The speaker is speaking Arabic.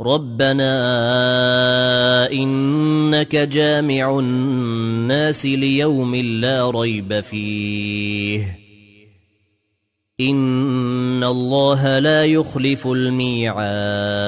ربنا انك جامع الناس ليوم لا ريب فيه. ان الله لا يخلف الميعاد.